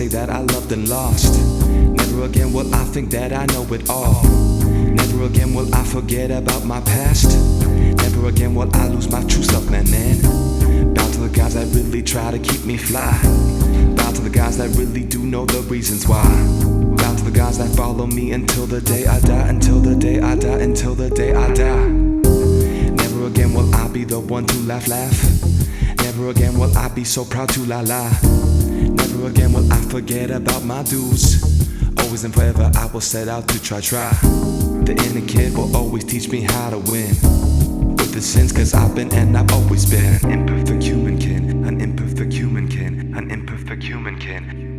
say that I loved and lost. Never again will I think that I know it all. Never again will I forget about my past. Never again will I lose my true self, man, man. Bow to the guys that really try to keep me fly. Bow to the guys that really do know the reasons why. Bow to the guys that follow me until the day I die, until the day I die, until the day I die. Never again will I be the one to laugh, laugh. Never again will I be so proud to la la again will I forget about my dues. Always and forever I will set out to try, try. The inner kid will always teach me how to win. With the sins, cause I've been and I've always been an imperfect human kin, an imperfect human kin, an imperfect human kin.